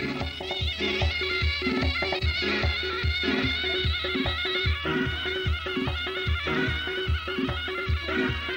Thank you.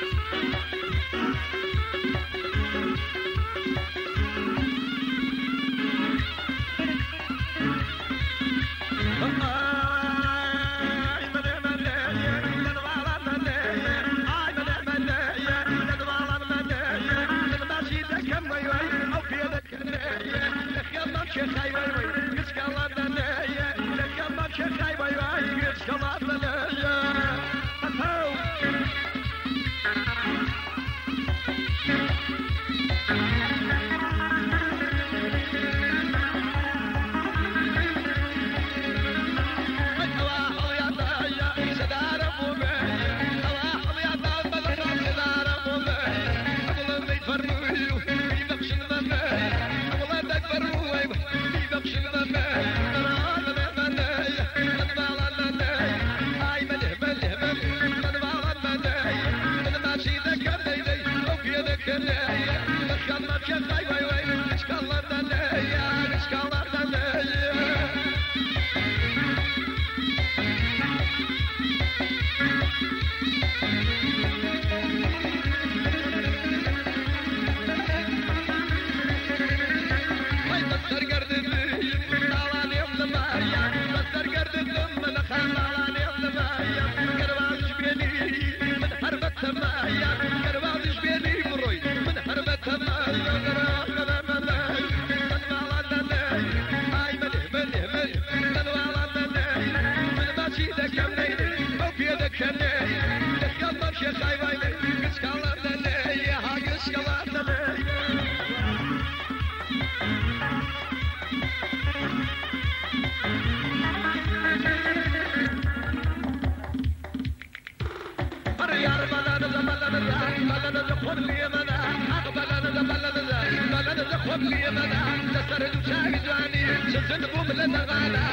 تسرد وشاوي زواني شز البوم لتغالى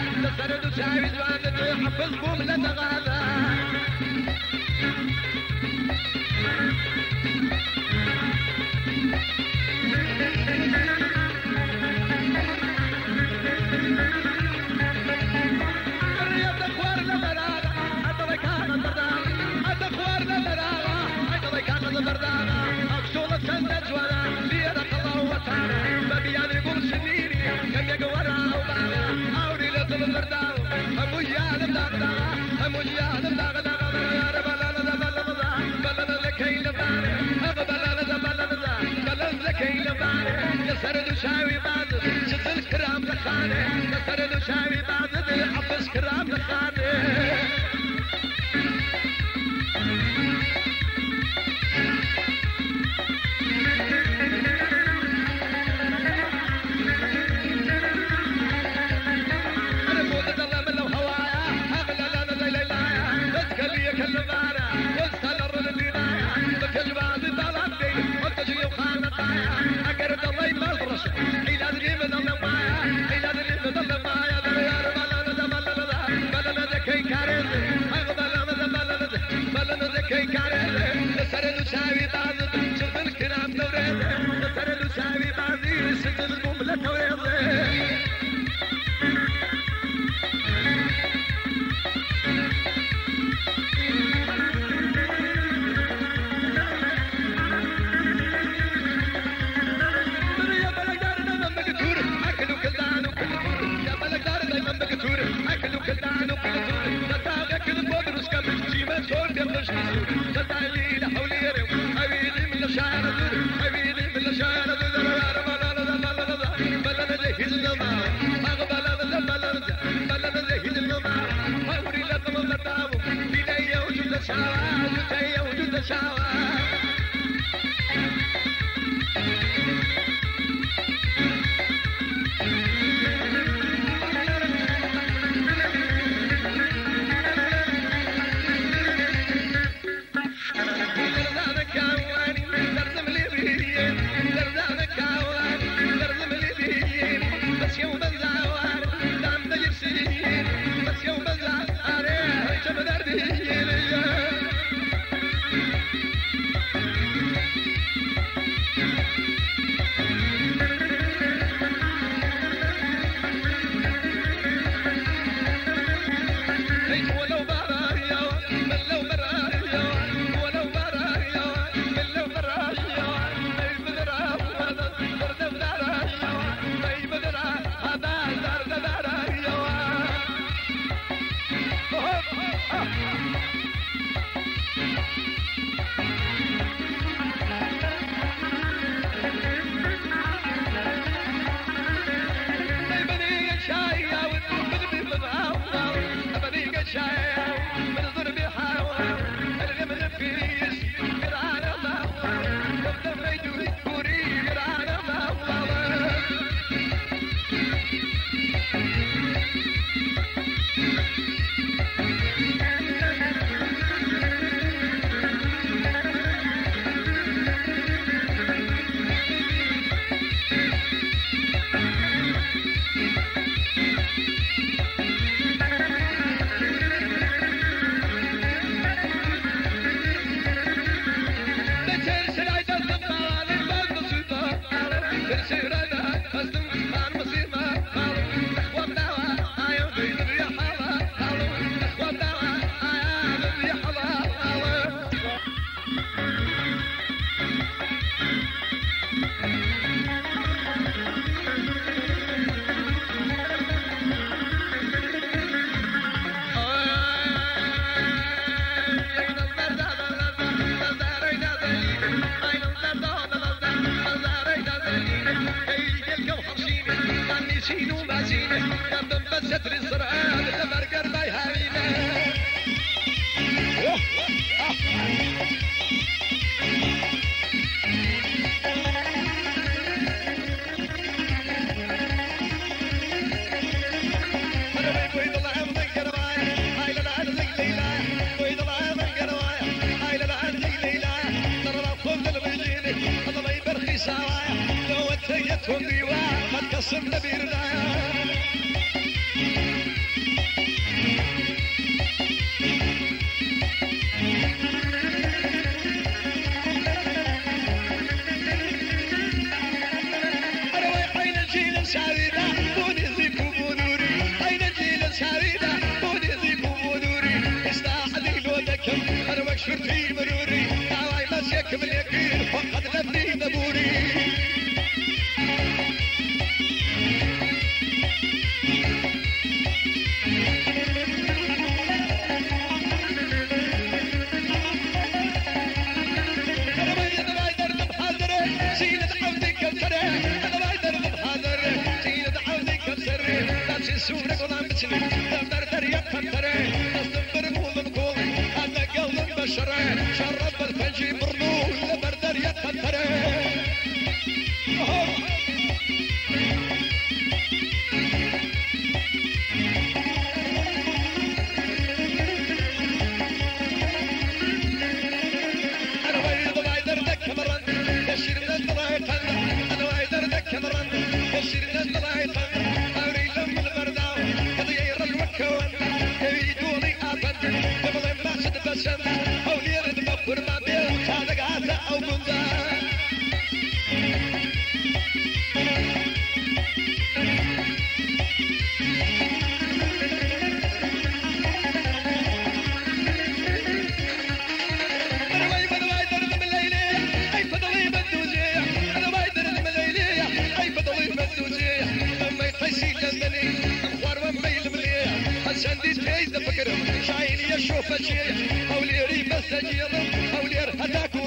شاوي بعد شد सावीताज़ तुंहिंजो दिलि नवीताज़ी सिधो задел, Аулер атаку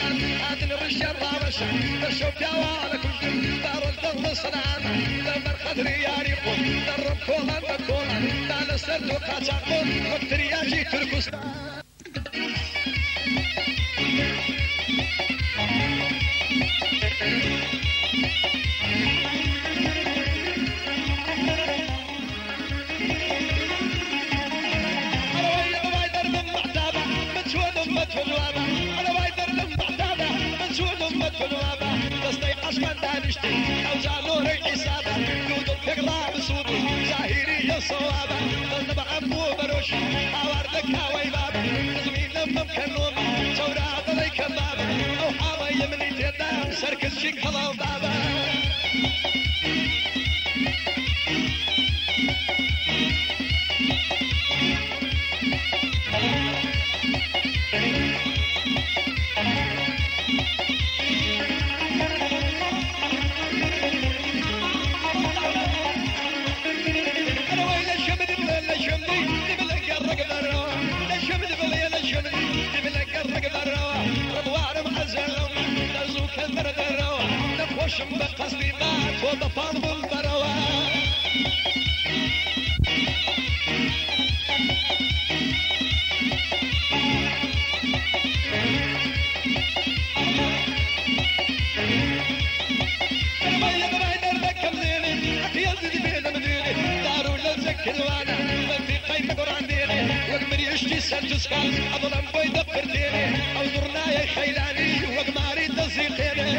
الحسن هذه الرشة الرابشة تشوف جوالك وجم دار الفضل صنعان دمر قدري يا ريقون درب كولا مكولا دار السرد وقاتاقون وقت رياجي تركستان أظلم بيدبر ليلي أو درناي خيلاني وقماري تزيل ليلي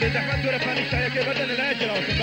بده خواهد دور پنیش شاید که بده نه جلال کن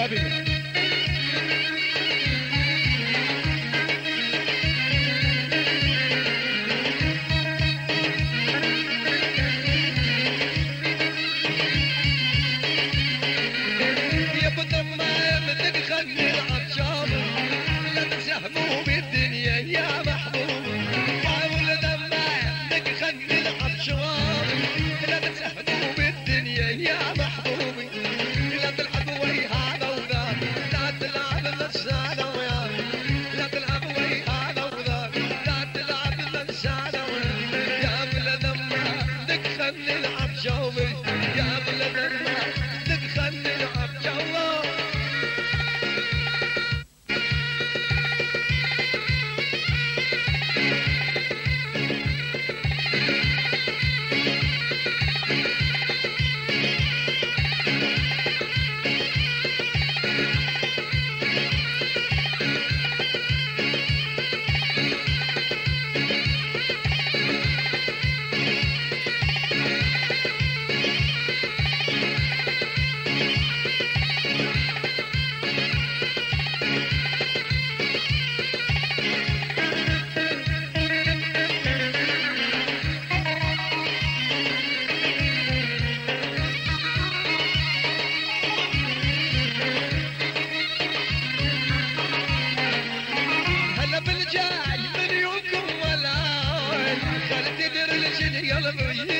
yalamayı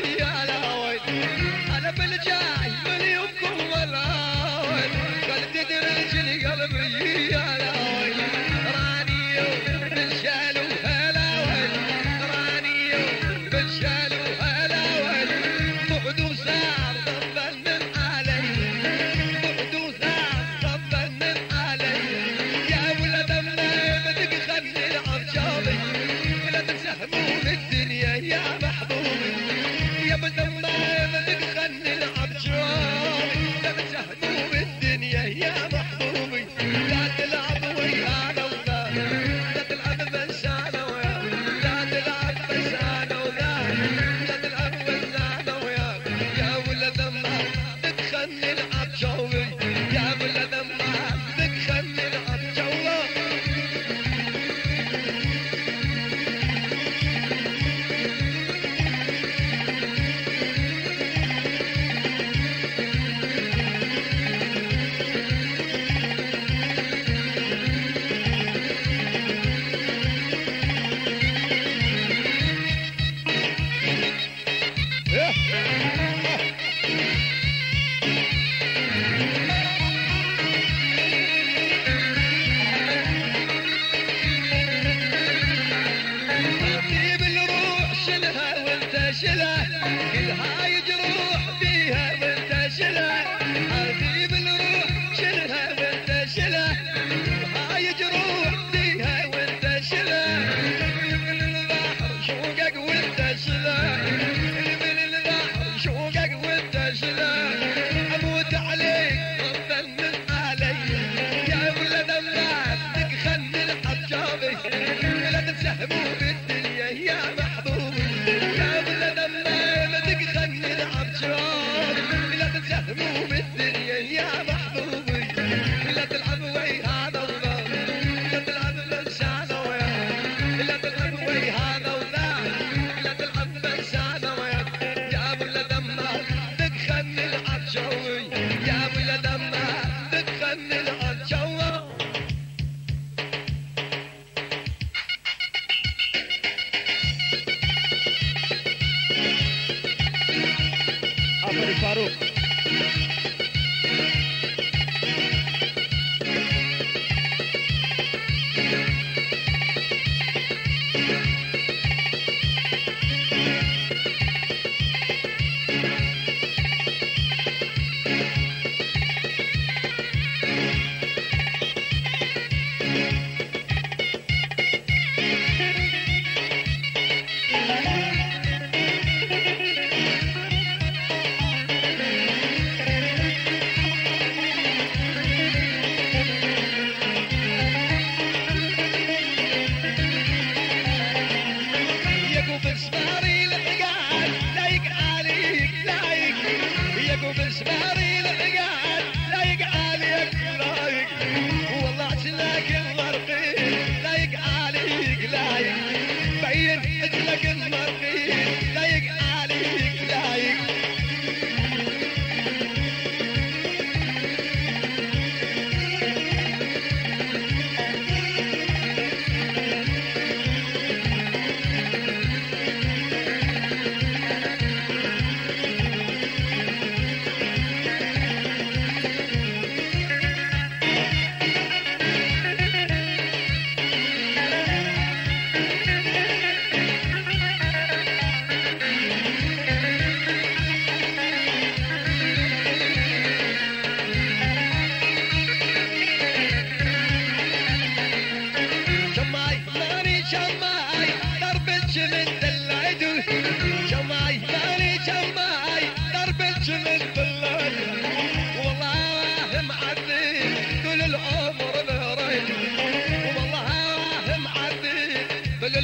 moving. Yeah.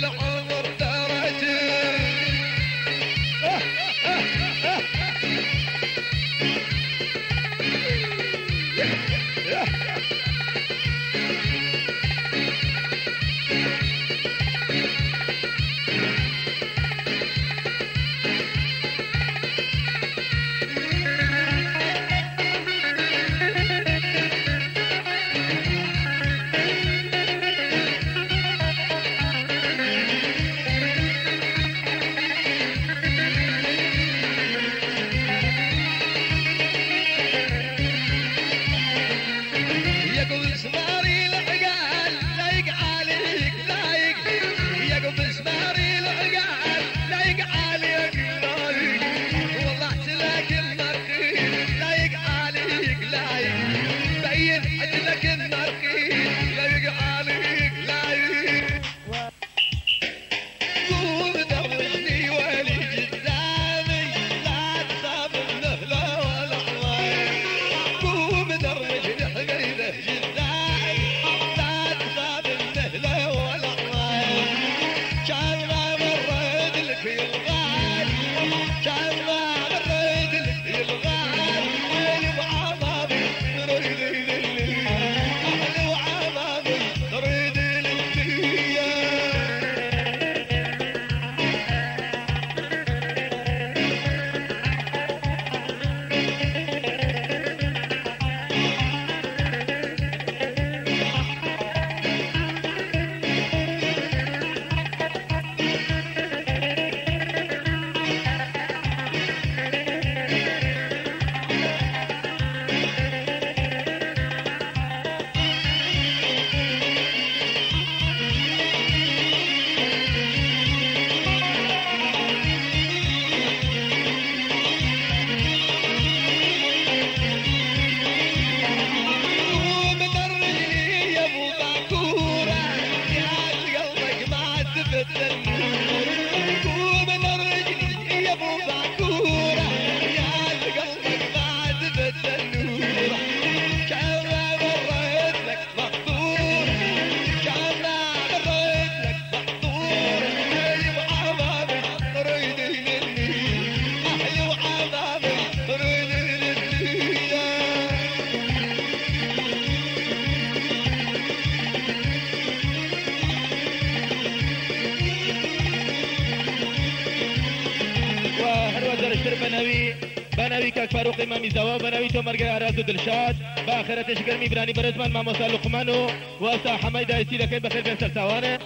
Hello. ثوابا نويت مرجع راس دلشاد. باخرة شكر ميبراني برزمان ما مصال لقمانو واسا حميدة يسيدة كيف بخير بيسر ثوانه